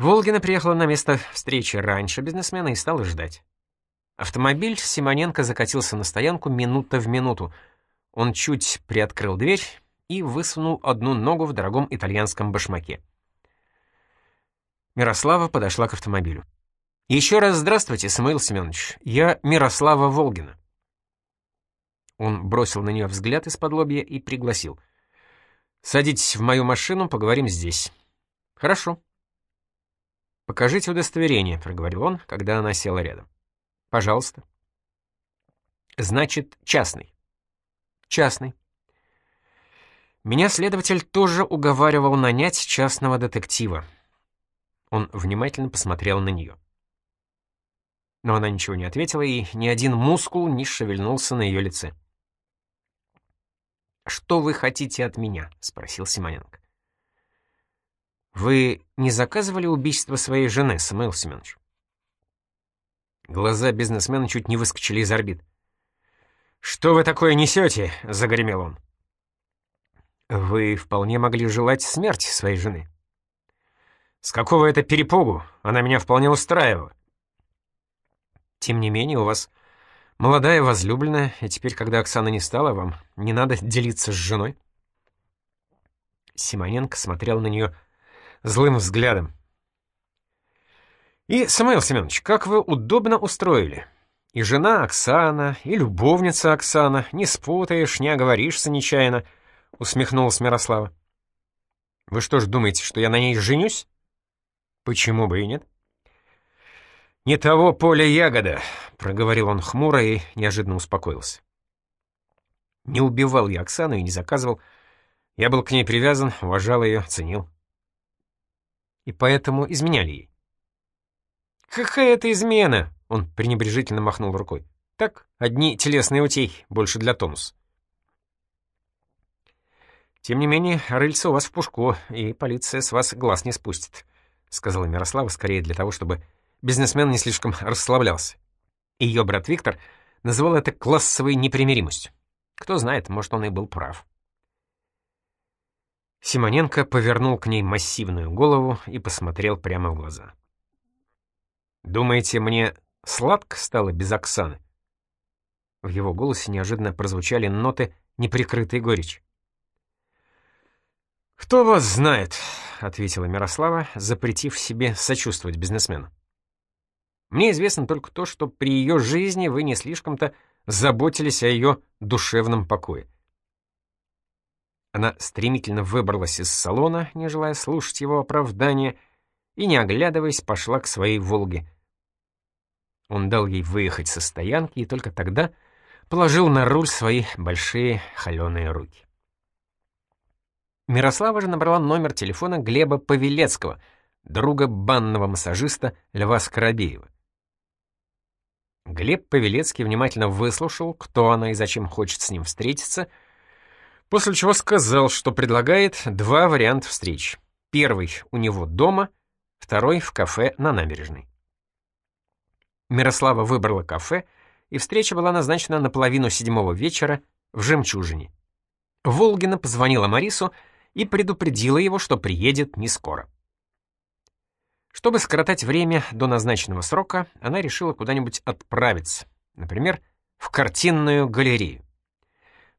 Волгина приехала на место встречи раньше бизнесмена и стала ждать. Автомобиль Симоненко закатился на стоянку минута в минуту. Он чуть приоткрыл дверь и высунул одну ногу в дорогом итальянском башмаке. Мирослава подошла к автомобилю. «Еще раз здравствуйте, Самуил Семенович. Я Мирослава Волгина». Он бросил на нее взгляд из-под лобья и пригласил. «Садитесь в мою машину, поговорим здесь». «Хорошо». «Покажите удостоверение», — проговорил он, когда она села рядом. «Пожалуйста». «Значит, частный». «Частный». Меня следователь тоже уговаривал нанять частного детектива. Он внимательно посмотрел на нее. Но она ничего не ответила, и ни один мускул не шевельнулся на ее лице. «Что вы хотите от меня?» — спросил Симоненко. «Вы не заказывали убийство своей жены, Самуил Семенович?» Глаза бизнесмена чуть не выскочили из орбит. «Что вы такое несете?» — загремел он. «Вы вполне могли желать смерти своей жены». «С какого это перепугу? Она меня вполне устраивала». «Тем не менее, у вас молодая возлюбленная, и теперь, когда Оксана не стала, вам не надо делиться с женой?» Симоненко смотрел на нее злым взглядом. «И, Самуил Семенович, как вы удобно устроили. И жена Оксана, и любовница Оксана, не спутаешь, не оговоришься нечаянно», — усмехнулась Мирослава. «Вы что ж думаете, что я на ней женюсь?» «Почему бы и нет?» «Не того поля ягода», — проговорил он хмуро и неожиданно успокоился. «Не убивал я Оксану и не заказывал. Я был к ней привязан, уважал ее, ценил и поэтому изменяли ей. «Какая это измена?» — он пренебрежительно махнул рукой. «Так, одни телесные утехи, больше для тонуса». «Тем не менее, рыльца у вас в пушку, и полиция с вас глаз не спустит», — сказала Мирослава скорее для того, чтобы бизнесмен не слишком расслаблялся. Ее брат Виктор называл это классовой непримиримостью. Кто знает, может, он и был прав. Симоненко повернул к ней массивную голову и посмотрел прямо в глаза. «Думаете, мне сладко стало без Оксаны?» В его голосе неожиданно прозвучали ноты неприкрытой горечи. «Кто вас знает?» — ответила Мирослава, запретив себе сочувствовать бизнесмену. «Мне известно только то, что при ее жизни вы не слишком-то заботились о ее душевном покое. Она стремительно выбралась из салона, не желая слушать его оправдания, и, не оглядываясь, пошла к своей «Волге». Он дал ей выехать со стоянки и только тогда положил на руль свои большие холеные руки. Мирослава же набрала номер телефона Глеба Павелецкого, друга банного массажиста Льва Скоробеева. Глеб Павелецкий внимательно выслушал, кто она и зачем хочет с ним встретиться — После чего сказал, что предлагает два варианта встреч. Первый у него дома, второй в кафе на набережной. Мирослава выбрала кафе, и встреча была назначена на половину седьмого вечера в «Жемчужине». Волгина позвонила Марису и предупредила его, что приедет не скоро. Чтобы скоротать время до назначенного срока, она решила куда-нибудь отправиться, например, в картинную галерею.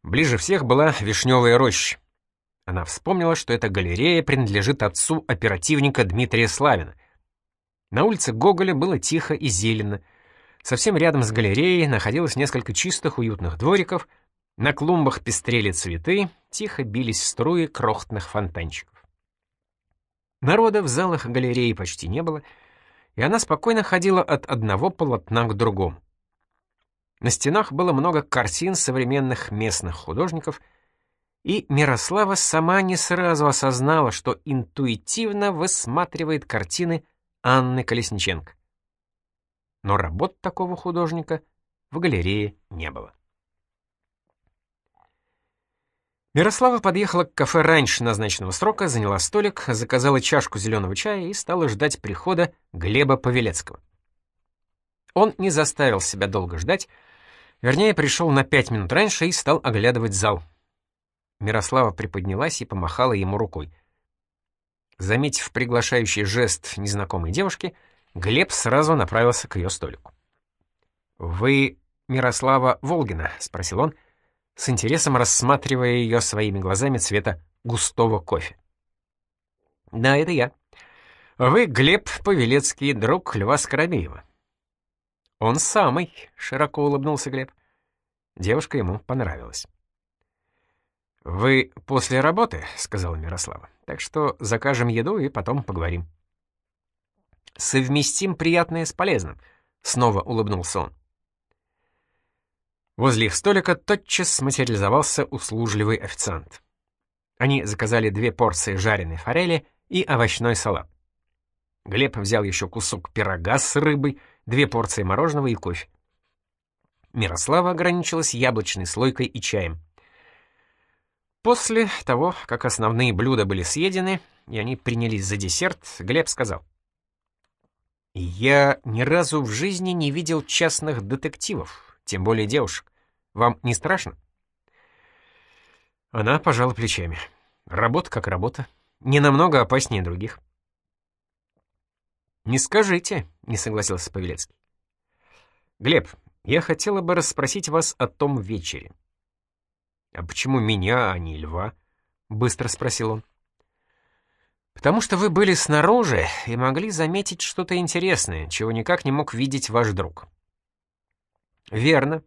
Ближе всех была Вишневая роща. Она вспомнила, что эта галерея принадлежит отцу оперативника Дмитрия Славина. На улице Гоголя было тихо и зелено. Совсем рядом с галереей находилось несколько чистых уютных двориков, на клумбах пестрели цветы, тихо бились струи крохотных фонтанчиков. Народа в залах галереи почти не было, и она спокойно ходила от одного полотна к другому. На стенах было много картин современных местных художников, и Мирослава сама не сразу осознала, что интуитивно высматривает картины Анны Колесниченко. Но работ такого художника в галерее не было. Мирослава подъехала к кафе раньше назначенного срока, заняла столик, заказала чашку зеленого чая и стала ждать прихода Глеба Павелецкого. Он не заставил себя долго ждать, Вернее, пришел на пять минут раньше и стал оглядывать зал. Мирослава приподнялась и помахала ему рукой. Заметив приглашающий жест незнакомой девушки, Глеб сразу направился к ее столику. «Вы Мирослава Волгина?» — спросил он, с интересом рассматривая ее своими глазами цвета густого кофе. «Да, это я. Вы Глеб Павелецкий, друг Льва Скоробеева». «Он самый», — широко улыбнулся Глеб. Девушка ему понравилась. «Вы после работы», — сказала Мирослава, — «так что закажем еду и потом поговорим». «Совместим приятное с полезным», — снова улыбнулся он. Возле их столика тотчас материализовался услужливый официант. Они заказали две порции жареной форели и овощной салат. Глеб взял еще кусок пирога с рыбой, две порции мороженого и кофе. Мирослава ограничилась яблочной слойкой и чаем. После того, как основные блюда были съедены, и они принялись за десерт, Глеб сказал. «Я ни разу в жизни не видел частных детективов, тем более девушек. Вам не страшно?» Она пожала плечами. Работа как работа. Не намного опаснее других. «Не скажите», — не согласился Павелецкий. «Глеб, я хотела бы расспросить вас о том вечере. «А почему меня, а не льва?» — быстро спросил он. «Потому что вы были снаружи и могли заметить что-то интересное, чего никак не мог видеть ваш друг». «Верно.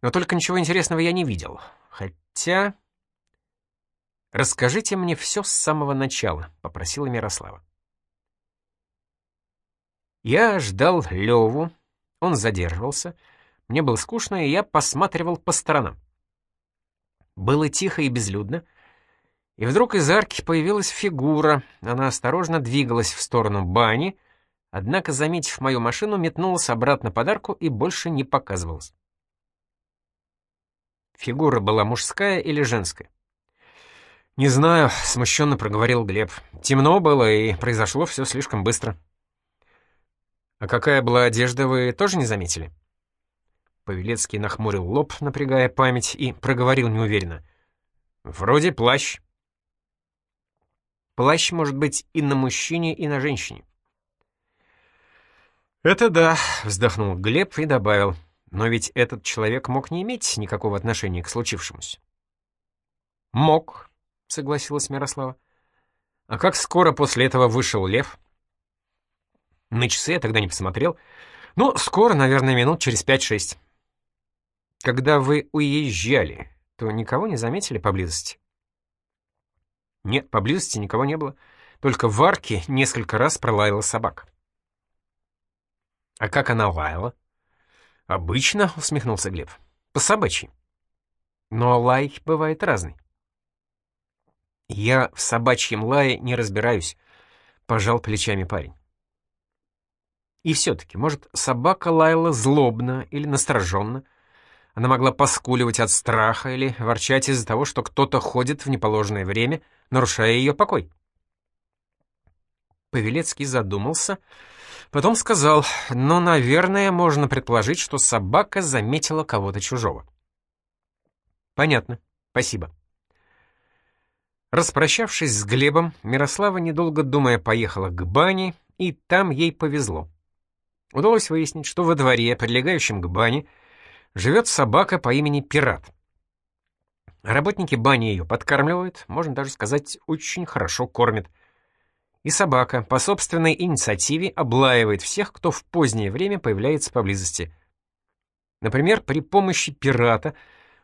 Но только ничего интересного я не видел. Хотя...» «Расскажите мне все с самого начала», — попросила Мирослава. Я ждал Леву, он задерживался, мне было скучно, и я посматривал по сторонам. Было тихо и безлюдно, и вдруг из арки появилась фигура, она осторожно двигалась в сторону бани, однако, заметив мою машину, метнулась обратно под арку и больше не показывалась. Фигура была мужская или женская? «Не знаю», — смущенно проговорил Глеб. «Темно было, и произошло все слишком быстро». «А какая была одежда, вы тоже не заметили?» Павелецкий нахмурил лоб, напрягая память, и проговорил неуверенно. «Вроде плащ». Плащ может быть и на мужчине, и на женщине. «Это да», — вздохнул Глеб и добавил. «Но ведь этот человек мог не иметь никакого отношения к случившемуся». «Мог», — согласилась Мирослава. «А как скоро после этого вышел Лев?» «На часы я тогда не посмотрел. Ну, скоро, наверное, минут через пять-шесть». Когда вы уезжали, то никого не заметили поблизости? Нет, поблизости никого не было. Только в арке несколько раз пролаяла собака. А как она лаяла? Обычно, усмехнулся Глеб. По собачьи. Но лай бывает разный. Я в собачьем лае не разбираюсь, пожал плечами парень. И все-таки, может, собака лаяла злобно или настороженно, она могла поскуливать от страха или ворчать из-за того, что кто-то ходит в неположенное время, нарушая ее покой. Павелецкий задумался, потом сказал, «Ну, наверное, можно предположить, что собака заметила кого-то чужого». «Понятно. Спасибо». Распрощавшись с Глебом, Мирослава, недолго думая, поехала к бане, и там ей повезло. Удалось выяснить, что во дворе, прилегающем к бане, живет собака по имени Пират. Работники бани ее подкармливают, можно даже сказать, очень хорошо кормят. И собака по собственной инициативе облаивает всех, кто в позднее время появляется поблизости. Например, при помощи пирата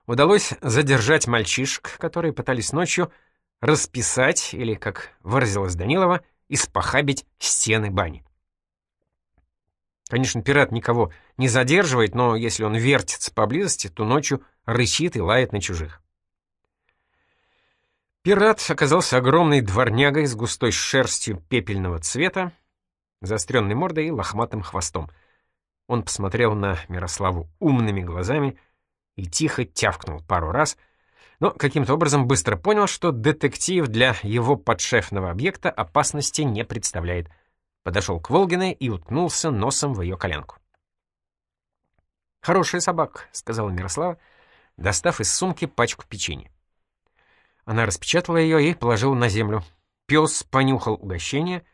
удалось задержать мальчишек, которые пытались ночью расписать, или, как выразилась Данилова, испохабить стены бани. Конечно, пират никого не задерживает, но если он вертится поблизости, то ночью рычит и лает на чужих. Пират оказался огромной дворнягой с густой шерстью пепельного цвета, заостренной мордой и лохматым хвостом. Он посмотрел на Мирославу умными глазами и тихо тявкнул пару раз, но каким-то образом быстро понял, что детектив для его подшефного объекта опасности не представляет — подошел к Волгиной и уткнулся носом в ее коленку. «Хорошая собака», — сказала Мирослава, достав из сумки пачку печенья. Она распечатала ее и положила на землю. Пес понюхал угощение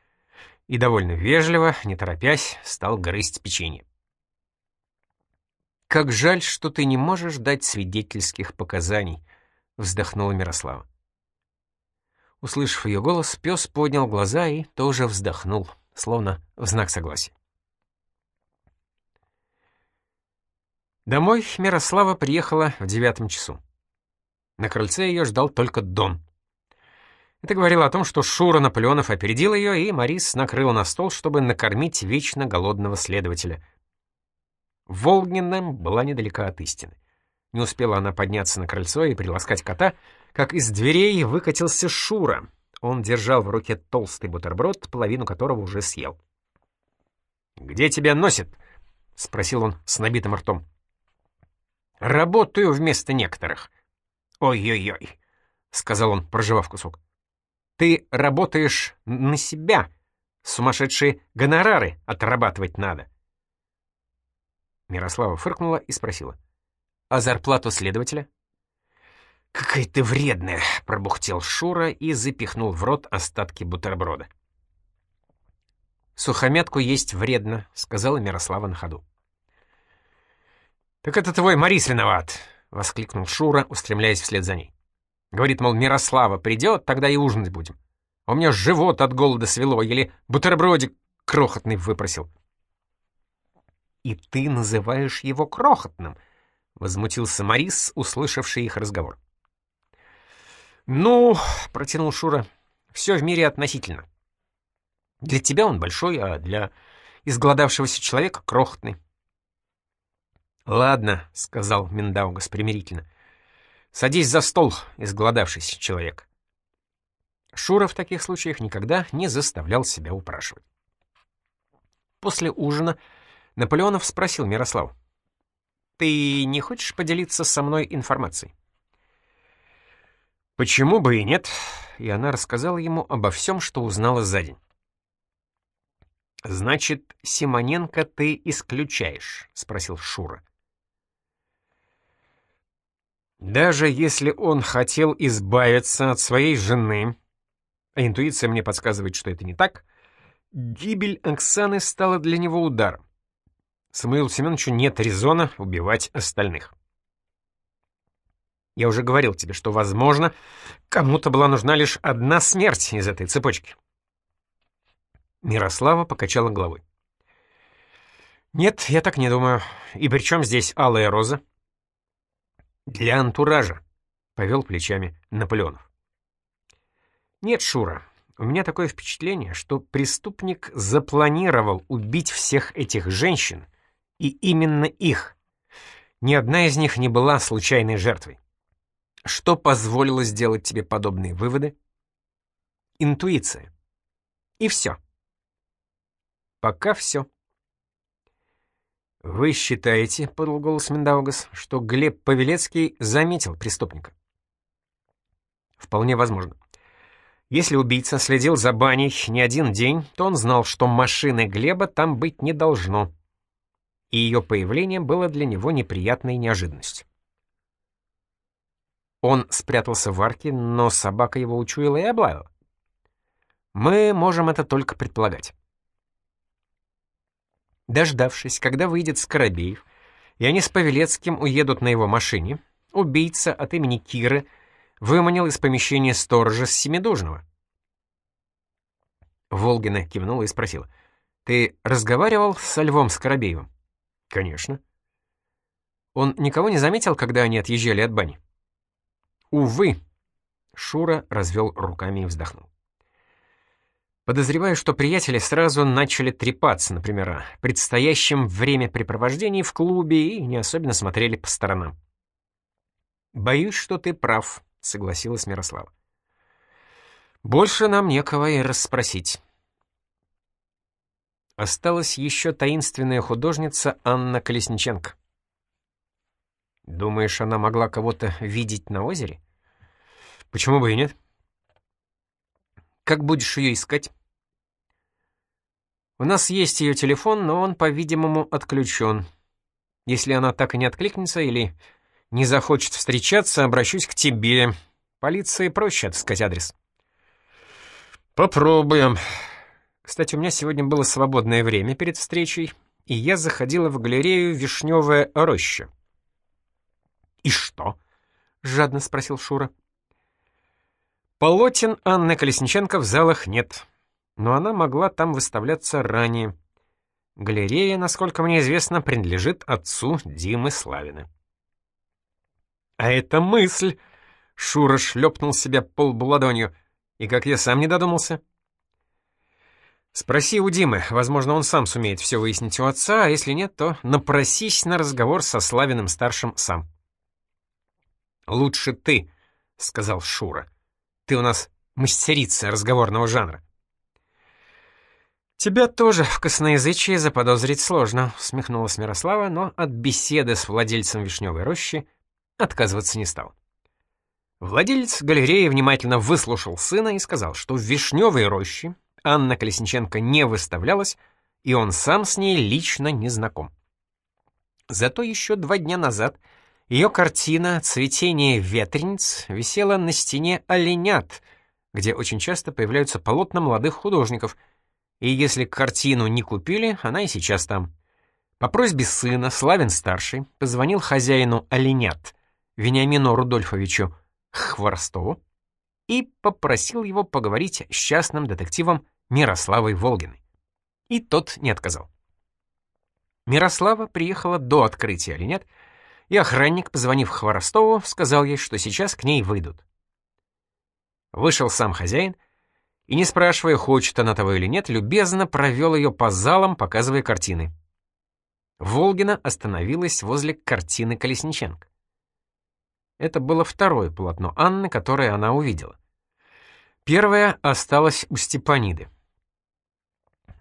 и довольно вежливо, не торопясь, стал грызть печенье. «Как жаль, что ты не можешь дать свидетельских показаний», — вздохнула Мирослава. Услышав ее голос, пес поднял глаза и тоже вздохнул, словно в знак согласия. Домой Мирослава приехала в девятом часу. На крыльце ее ждал только Дон. Это говорило о том, что Шура Наполеонов опередил ее, и Марис накрыл на стол, чтобы накормить вечно голодного следователя. Волгнина была недалека от истины. Не успела она подняться на крыльцо и приласкать кота, как из дверей выкатился Шура. Он держал в руке толстый бутерброд, половину которого уже съел. «Где тебя носит?» — спросил он с набитым ртом. «Работаю вместо некоторых». «Ой-ой-ой», — сказал он, проживав кусок. «Ты работаешь на себя. Сумасшедшие гонорары отрабатывать надо». Мирослава фыркнула и спросила. «А зарплату следователя?» «Какая ты вредная!» — пробухтел Шура и запихнул в рот остатки бутерброда. «Сухомятку есть вредно», — сказала Мирослава на ходу. «Так это твой Марис виноват!» — воскликнул Шура, устремляясь вслед за ней. Говорит, мол, Мирослава придет, тогда и ужинать будем. А у меня живот от голода свело, еле бутербродик крохотный выпросил. «И ты называешь его крохотным?» — возмутился Марис, услышавший их разговор. «Ну, — протянул Шура, — все в мире относительно. Для тебя он большой, а для изголодавшегося человека — крохотный». «Ладно», — сказал Миндаугас примирительно. «Садись за стол, изголодавшийся человек». Шура в таких случаях никогда не заставлял себя упрашивать. После ужина Наполеонов спросил Мирослав. «Ты не хочешь поделиться со мной информацией?» «Почему бы и нет?» И она рассказала ему обо всем, что узнала за день. «Значит, Симоненко ты исключаешь?» — спросил Шура. «Даже если он хотел избавиться от своей жены, а интуиция мне подсказывает, что это не так, гибель Оксаны стала для него ударом. Самуилу Семеновичу нет резона убивать остальных». Я уже говорил тебе, что, возможно, кому-то была нужна лишь одна смерть из этой цепочки. Мирослава покачала головой. «Нет, я так не думаю. И при чем здесь алая роза?» «Для антуража», — повел плечами Наполеонов. «Нет, Шура, у меня такое впечатление, что преступник запланировал убить всех этих женщин, и именно их. Ни одна из них не была случайной жертвой. Что позволило сделать тебе подобные выводы? Интуиция. И все. Пока все. «Вы считаете, — подал голос Миндаугас, — что Глеб Павелецкий заметил преступника?» «Вполне возможно. Если убийца следил за баней не один день, то он знал, что машины Глеба там быть не должно, и ее появление было для него неприятной неожиданностью. Он спрятался в арке, но собака его учуяла и облаяла. Мы можем это только предполагать. Дождавшись, когда выйдет Скоробеев, и они с Павелецким уедут на его машине, убийца от имени Киры выманил из помещения сторожа с Семидужного. Волгина кивнула и спросила. «Ты разговаривал со Львом Скоробеевым?» «Конечно». «Он никого не заметил, когда они отъезжали от бани?» Увы, Шура развел руками и вздохнул. Подозреваю, что приятели сразу начали трепаться, например, о предстоящем времяпрепровождении в клубе и не особенно смотрели по сторонам. «Боюсь, что ты прав», — согласилась Мирослава. «Больше нам некого и расспросить». Осталась еще таинственная художница Анна Колесниченко. Думаешь, она могла кого-то видеть на озере? Почему бы и нет? Как будешь ее искать? У нас есть ее телефон, но он, по-видимому, отключен. Если она так и не откликнется или не захочет встречаться, обращусь к тебе. Полиции проще отыскать адрес. «Попробуем. Кстати, у меня сегодня было свободное время перед встречей, и я заходила в галерею «Вишневая роща». «И что?» — жадно спросил Шура. Полотен Анны Колесниченко в залах нет, но она могла там выставляться ранее. Галерея, насколько мне известно, принадлежит отцу Димы Славина. «А это мысль!» — Шура шлепнул себя полбу ладонью. «И как я сам не додумался?» «Спроси у Димы, возможно, он сам сумеет все выяснить у отца, а если нет, то напросись на разговор со Славиным-старшим сам». «Лучше ты», — сказал Шура. «Ты у нас мастерица разговорного жанра». «Тебя тоже в косноязычии заподозрить сложно», — усмехнулась Мирослава, но от беседы с владельцем Вишневой рощи отказываться не стал. Владелец галереи внимательно выслушал сына и сказал, что в Вишневой роще Анна Колесниченко не выставлялась, и он сам с ней лично не знаком. Зато еще два дня назад ее картина «Цветение ветрениц» висела на стене «Оленят», где очень часто появляются полотна молодых художников — и если картину не купили, она и сейчас там. По просьбе сына Славин-старший позвонил хозяину «Оленят» Вениамину Рудольфовичу Хворостову и попросил его поговорить с частным детективом Мирославой Волгиной. И тот не отказал. Мирослава приехала до открытия «Оленят», и охранник, позвонив Хворостову, сказал ей, что сейчас к ней выйдут. Вышел сам хозяин и, не спрашивая, хочет она того или нет, любезно провел ее по залам, показывая картины. Волгина остановилась возле картины Колесниченко. Это было второе полотно Анны, которое она увидела. Первое осталось у Степаниды.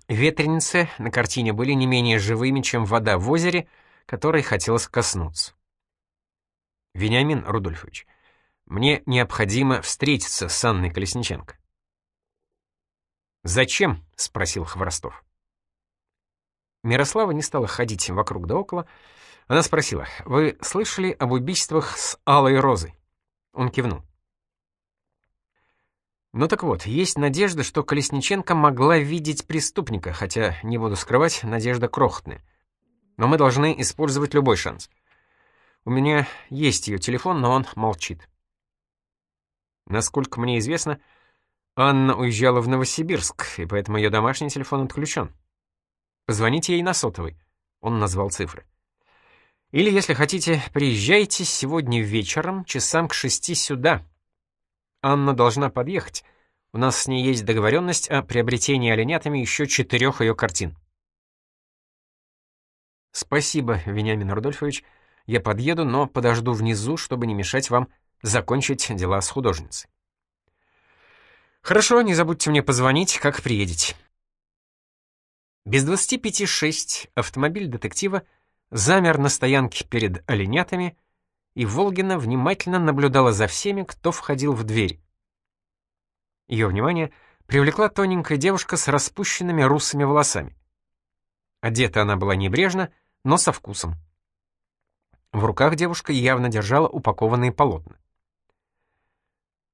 Ветреницы на картине были не менее живыми, чем вода в озере, которой хотелось коснуться. «Вениамин Рудольфович, мне необходимо встретиться с Анной Колесниченко». «Зачем?» — спросил Хворостов. Мирослава не стала ходить вокруг да около. Она спросила, «Вы слышали об убийствах с Алой Розой?» Он кивнул. Ну так вот, есть надежда, что Колесниченко могла видеть преступника, хотя, не буду скрывать, надежда крохотная. Но мы должны использовать любой шанс. У меня есть ее телефон, но он молчит. Насколько мне известно, Анна уезжала в Новосибирск, и поэтому ее домашний телефон отключен. Позвоните ей на сотовый. Он назвал цифры. Или, если хотите, приезжайте сегодня вечером, часам к шести сюда. Анна должна подъехать. У нас с ней есть договоренность о приобретении оленятами еще четырех ее картин. Спасибо, Вениамин Рудольфович. Я подъеду, но подожду внизу, чтобы не мешать вам закончить дела с художницей. «Хорошо, не забудьте мне позвонить, как приедете». Без двадцати пяти шесть автомобиль детектива замер на стоянке перед оленятами, и Волгина внимательно наблюдала за всеми, кто входил в дверь. Ее внимание привлекла тоненькая девушка с распущенными русыми волосами. Одета она была небрежно, но со вкусом. В руках девушка явно держала упакованные полотна.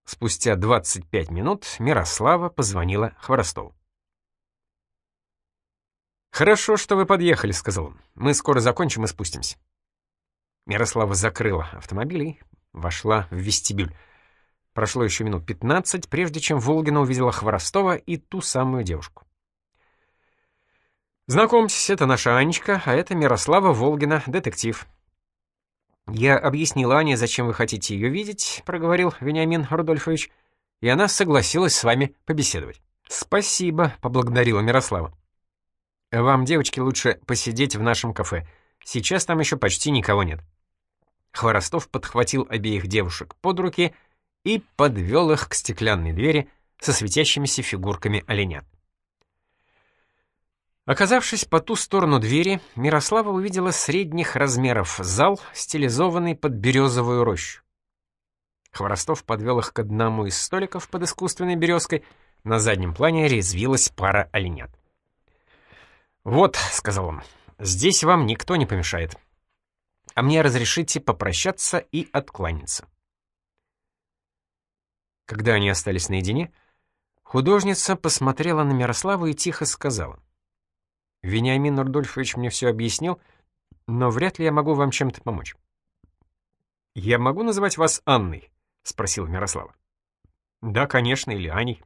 Спустя 25 минут Мирослава позвонила Хворостову. «Хорошо, что вы подъехали», — сказал он. «Мы скоро закончим и спустимся». Мирослава закрыла автомобиль и вошла в вестибюль. Прошло еще минут 15, прежде чем Волгина увидела Хворостова и ту самую девушку. «Знакомьтесь, это наша Анечка, а это Мирослава Волгина, детектив», «Я объяснила Ане, зачем вы хотите ее видеть», — проговорил Вениамин Рудольфович, «и она согласилась с вами побеседовать». «Спасибо», — поблагодарила Мирослава. «Вам, девочки, лучше посидеть в нашем кафе. Сейчас там еще почти никого нет». Хворостов подхватил обеих девушек под руки и подвел их к стеклянной двери со светящимися фигурками оленят. Оказавшись по ту сторону двери, Мирослава увидела средних размеров зал, стилизованный под березовую рощу. Хворостов подвел их к одному из столиков под искусственной березкой, на заднем плане резвилась пара оленят. «Вот», — сказал он, — «здесь вам никто не помешает. А мне разрешите попрощаться и откланяться». Когда они остались наедине, Художница посмотрела на Мирославу и тихо сказала. «Вениамин Рудольфович мне все объяснил, но вряд ли я могу вам чем-то помочь». «Я могу называть вас Анной?» — спросила Мирослава. «Да, конечно, или Аней».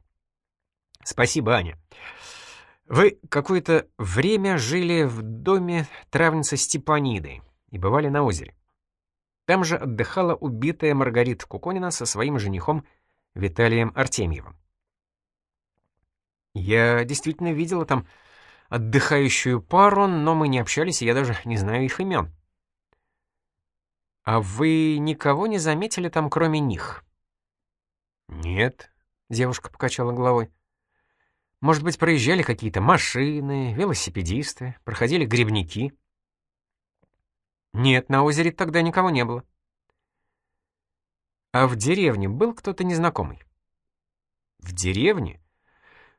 «Спасибо, Аня. Вы какое-то время жили в доме травницы Степаниды и бывали на озере. Там же отдыхала убитая Маргарита Куконина со своим женихом Виталием Артемьевым. Я действительно видела там отдыхающую пару, но мы не общались, и я даже не знаю их имен. А вы никого не заметили там, кроме них? Нет, девушка покачала головой. Может быть, проезжали какие-то машины, велосипедисты, проходили грибники? Нет, на озере тогда никого не было. А в деревне был кто-то незнакомый? В деревне?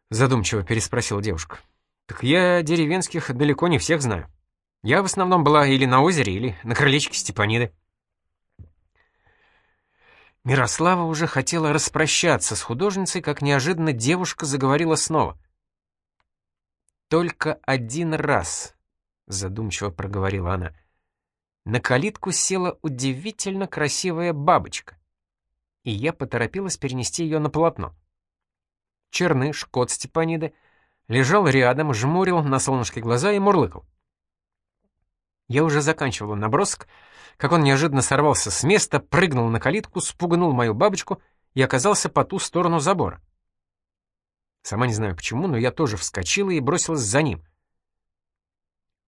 Задумчиво переспросила девушка. Так я деревенских далеко не всех знаю. Я в основном была или на озере, или на крылечке Степаниды. Мирослава уже хотела распрощаться с художницей, как неожиданно девушка заговорила снова. «Только один раз», — задумчиво проговорила она, — «на калитку села удивительно красивая бабочка, и я поторопилась перенести ее на полотно. Черныш, кот Степаниды, лежал рядом, жмурил на солнышке глаза и мурлыкал. Я уже заканчивала набросок, как он неожиданно сорвался с места, прыгнул на калитку, спугнул мою бабочку и оказался по ту сторону забора. Сама не знаю почему, но я тоже вскочила и бросилась за ним.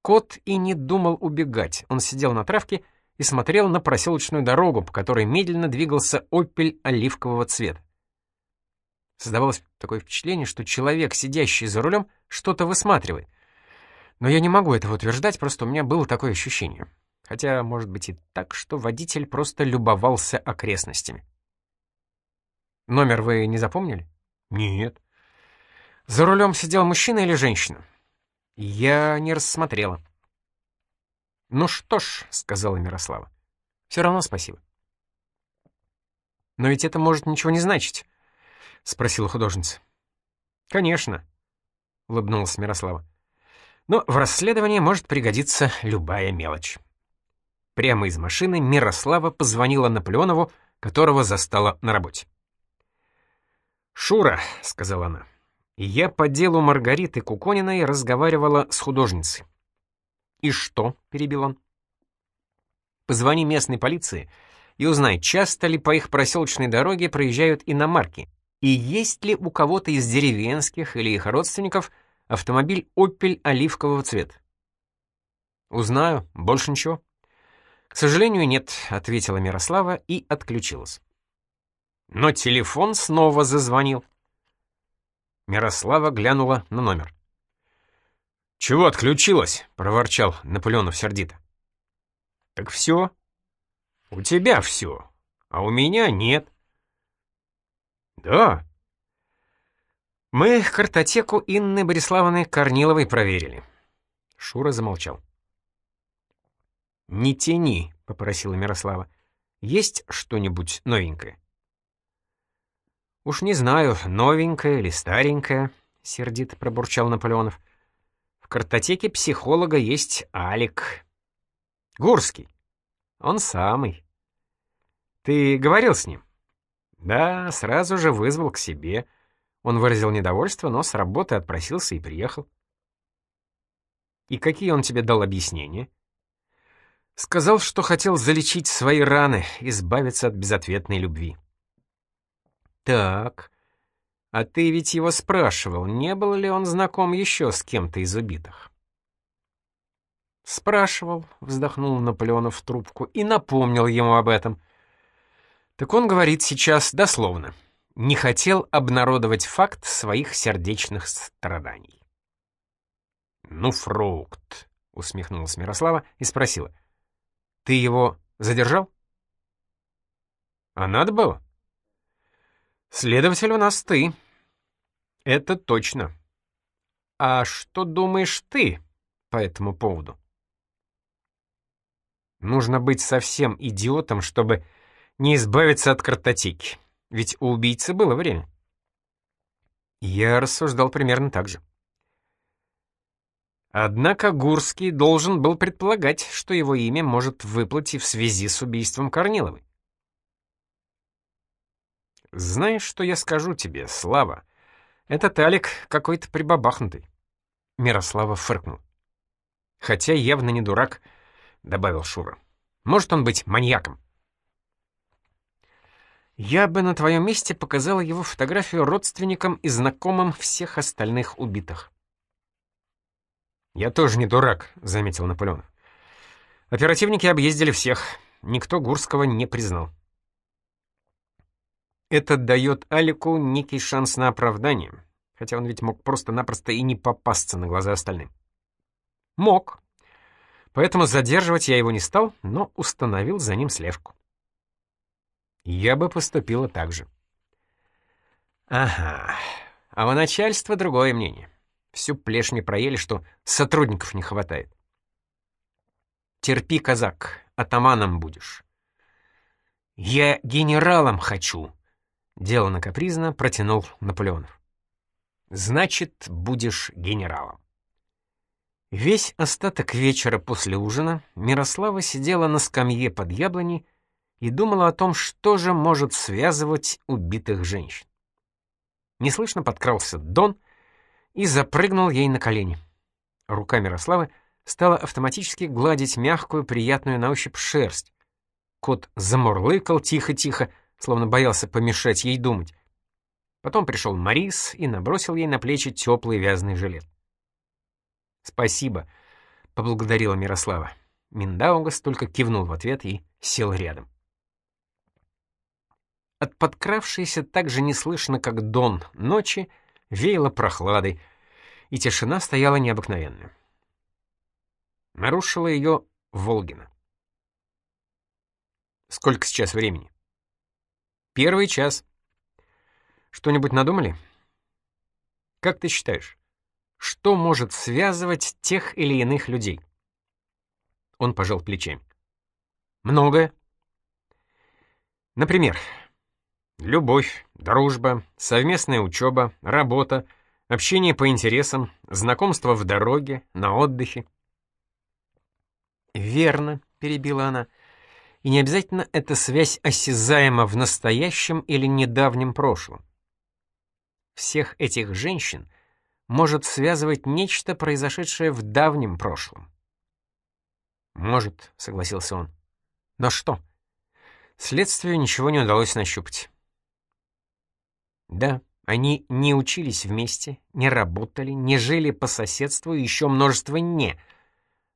Кот и не думал убегать. Он сидел на травке и смотрел на проселочную дорогу, по которой медленно двигался опель оливкового цвета. Создавалось такое впечатление, что человек, сидящий за рулем, что-то высматривает. Но я не могу этого утверждать, просто у меня было такое ощущение. Хотя, может быть и так, что водитель просто любовался окрестностями. Номер вы не запомнили? Нет. За рулем сидел мужчина или женщина? Я не рассмотрела. Ну что ж, сказала Мирослава. Все равно спасибо. Но ведь это может ничего не значить. — спросила художница. «Конечно», — улыбнулась Мирослава. «Но в расследовании может пригодиться любая мелочь». Прямо из машины Мирослава позвонила Наполеонову, которого застала на работе. «Шура», — сказала она, — «я по делу Маргариты Кукониной разговаривала с художницей». «И что?» — перебил он. «Позвони местной полиции и узнай, часто ли по их проселочной дороге проезжают иномарки, и есть ли у кого-то из деревенских или их родственников автомобиль «Опель» оливкового цвета? «Узнаю, больше ничего». «К сожалению, нет», — ответила Мирослава и отключилась. Но телефон снова зазвонил. Мирослава глянула на номер. «Чего отключилась?» — проворчал Наполеонов сердито. «Так все. У тебя все, а у меня нет». «Да». «Мы картотеку Инны Бориславовны Корниловой проверили». Шура замолчал. «Не тяни», — попросила Мирослава. «Есть что-нибудь новенькое?» «Уж не знаю, новенькое или старенькое», — сердито пробурчал Наполеонов. «В картотеке психолога есть Алик. Гурский. Он самый. Ты говорил с ним?» Да, сразу же вызвал к себе. Он выразил недовольство, но с работы отпросился и приехал. И какие он тебе дал объяснения? Сказал, что хотел залечить свои раны, избавиться от безответной любви. Так, а ты ведь его спрашивал, не был ли он знаком еще с кем-то из убитых? Спрашивал, вздохнул Наполеонов в трубку и напомнил ему об этом. Так он говорит сейчас дословно. Не хотел обнародовать факт своих сердечных страданий. «Ну, фрукт», — усмехнулась Мирослава и спросила. «Ты его задержал?» «А надо было?» «Следователь у нас ты». «Это точно». «А что думаешь ты по этому поводу?» «Нужно быть совсем идиотом, чтобы не избавиться от картотеки. Ведь у убийцы было время. Я рассуждал примерно так же. Однако Гурский должен был предполагать, что его имя может выплыть в связи с убийством Корниловой. «Знаешь, что я скажу тебе, Слава? Этот Алик какой-то прибабахнутый». Мирослава фыркнул. «Хотя явно не дурак», — добавил Шура. «Может он быть маньяком?» «Я бы на твоем месте показала его фотографию родственникам и знакомым всех остальных убитых». «Я тоже не дурак», — заметил Наполеон. «Оперативники объездили всех. Никто Гурского не признал». Это дает Алику некий шанс на оправдание, хотя он ведь мог просто-напросто и не попасться на глаза остальным. Мог. Поэтому задерживать я его не стал, но установил за ним слежку. Я бы поступила так же. Ага, а у начальства другое мнение. Всю плешь не проели, что сотрудников не хватает. Терпи, казак, атаманом будешь. Я генералом хочу, делано капризно протянул Наполеонов. Значит, будешь генералом. Весь остаток вечера после ужина Мирослава сидела на скамье под яблоней и думала о том, что же может связывать убитых женщин. Неслышно подкрался Дон и запрыгнул ей на колени. Рука Мирославы стала автоматически гладить мягкую, приятную на ощупь шерсть. Кот замурлыкал тихо-тихо, словно боялся помешать ей думать. Потом пришел Марис и набросил ей на плечи теплый вязаный жилет. «Спасибо», — поблагодарила Мирослава. Миндаугас только кивнул в ответ и сел рядом. От подкравшейся так же неслышно, как дон ночи, веяло прохладой, и тишина стояла необыкновенная. Нарушила ее Волгина. «Сколько сейчас времени?» «Первый час». «Что-нибудь надумали?» «Как ты считаешь, что может связывать тех или иных людей?» Он пожал плечами. «Многое. Например, Любовь, дружба, совместная учеба, работа, общение по интересам, знакомство в дороге, на отдыхе. «Верно», — перебила она, — «и не обязательно эта связь осязаема в настоящем или недавнем прошлом. Всех этих женщин может связывать нечто, произошедшее в давнем прошлом». «Может», — согласился он. «Но что?» Следствию ничего не удалось нащупать. Да, они не учились вместе, не работали, не жили по соседству и еще множество «не».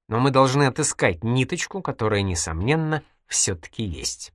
Но мы должны отыскать ниточку, которая, несомненно, все-таки есть.